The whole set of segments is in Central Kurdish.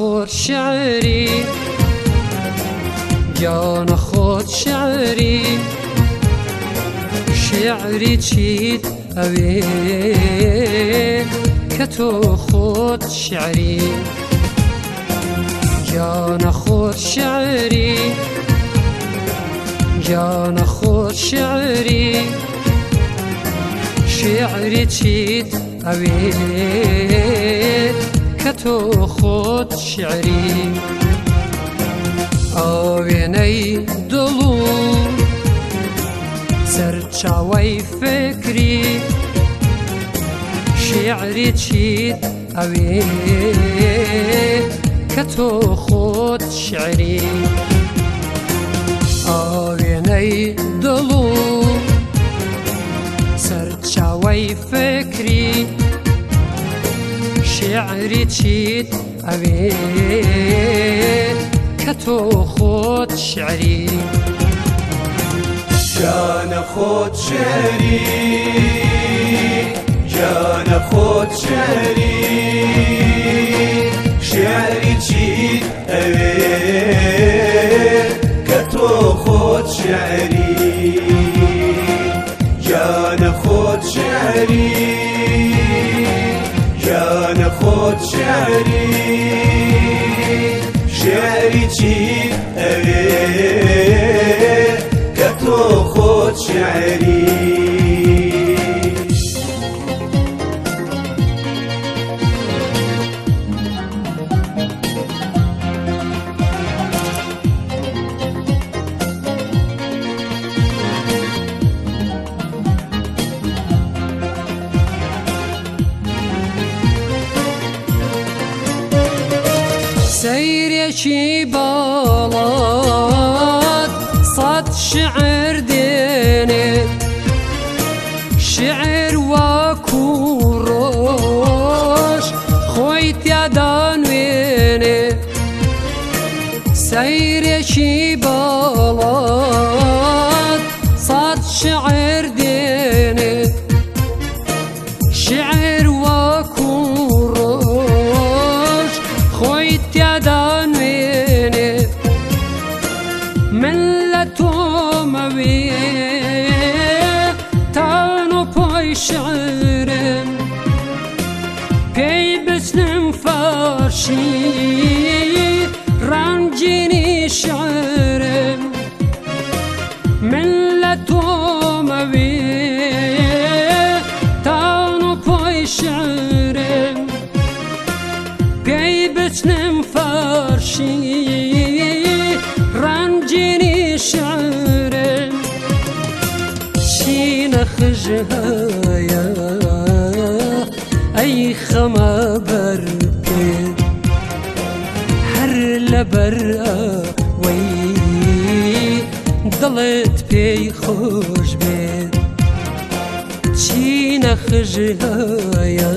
خود شعری جان خود شعری شعری چیت اوی که تو خود شعری جان خود شعری جان خود شعری شعری چیت اوی کە تۆ خۆت شعری ئەو وێنەی دڵ و سەرچاوی فکری شعری چیت ئەوێ کە تۆ خۆت شعری ئەو وێنەی دڵ و سەرچاوی فکری شعري تشيت اوید كتو خود شعري جان خود شعري جان خود شعري شعري تشيت اوید كتو خود شعري خۆت شعری شعری چی ئەوێ کە تۆ خۆت شعری سيريشي بلد صد شعر ديني شعر وكوروش خويت يا دانويني سيريشي بلد صد شعر توموي تانو پای شعرم پی بسنم فارشی رنجینی شعرم جهايا ئەی خەمە بەر پێ هەر لەبەر وەی دڵت پێی خۆش بێت چی نەخژهایا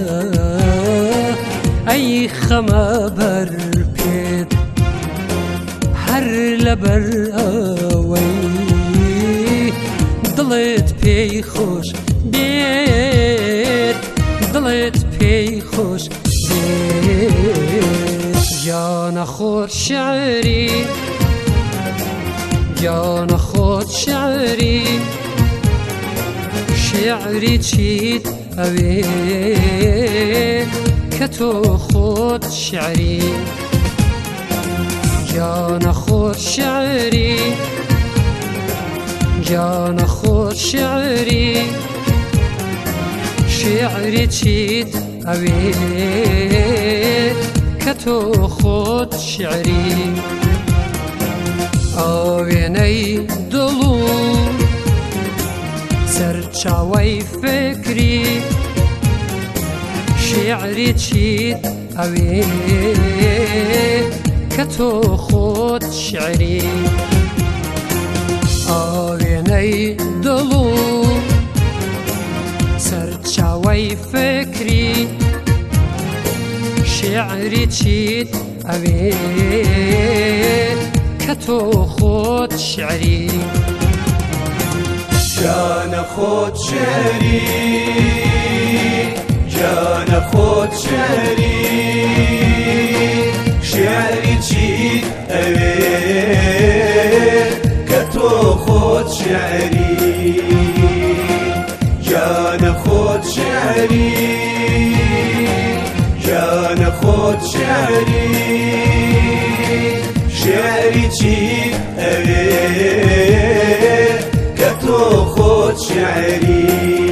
ئەی خەمە بەر پێت هەر لەبەر ئەوەی دڵت پێی خۆش بێت بێت دڵێت پێی خۆش جانە خۆر شعری جانە خۆت شعری شعری چیت ئەوێ کە تۆ خۆت شعری جانە خۆر شعری جانە خۆر شعری شێعری چیت ئەوێ کە تۆ خۆت شعری ئەو وێنەی دڵ و سەرچاوی فکری شێعری چیت ئەوێ کە تۆ خۆت شعری شعری چید اوید که تو خود شعری جان خود شعری جان خود شعری شعری چید اوید که تو خود شعری جان خود شعری خۆت شعری شعری چی ئەوێ کە تۆ خۆت شعری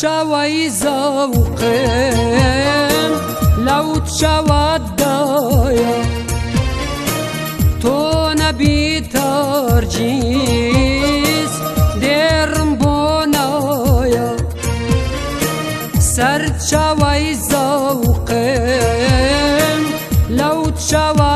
شوای ذوقم لود شواد دایا تو نبی ترجیز درم بونایا سر شوای ذوقم لود شوا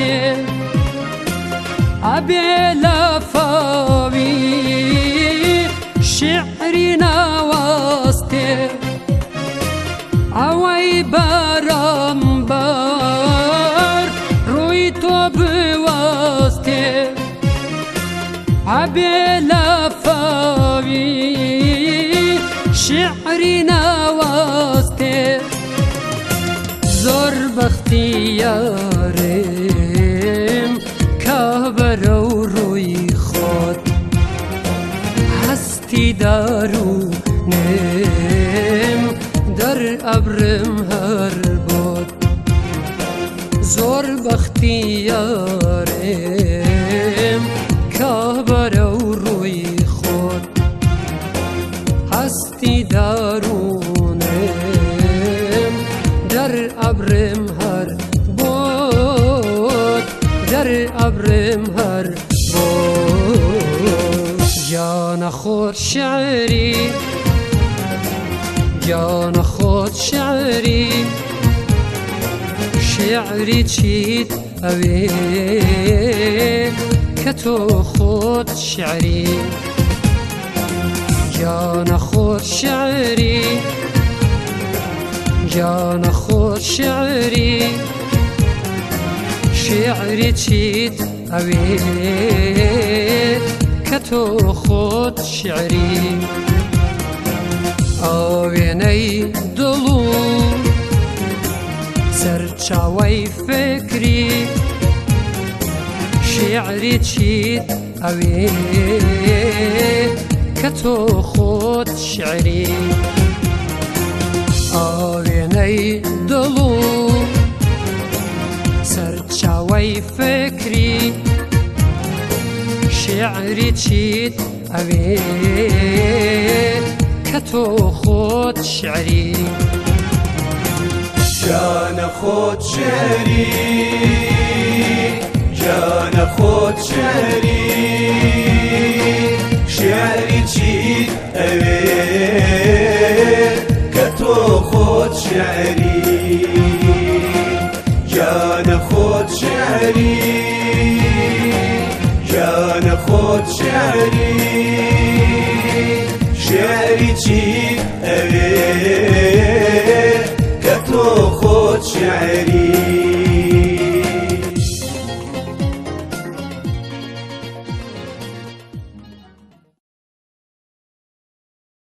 وحدي أبي لفاوي شعري نواستي أوي برمبر رويتو بوستي أبي فاوي شعري نواستي زور بختياري نم در ابرم هر باد زور بختیارم که او روی خود هستی درونم در ابرم هر باد در ابرم هر باد جان خود شعری جان خود شعری شعری چید اوی که تو خود شعری جان خود شعری جان خود شعری شعری چید اوی کە تۆ خۆت شعری ئەو وێنەی دڵ و سەرچاوی فکری شیعری چیت ئەوێ کە تۆ خۆت شعری ئاوێنەی دڵ و سەرچاوی فکری شعری چید اوید تو خود شعری جان خود شعری جان خود شعری خۆت شعری شعری چی ئەوێ کە تۆ خۆت شعری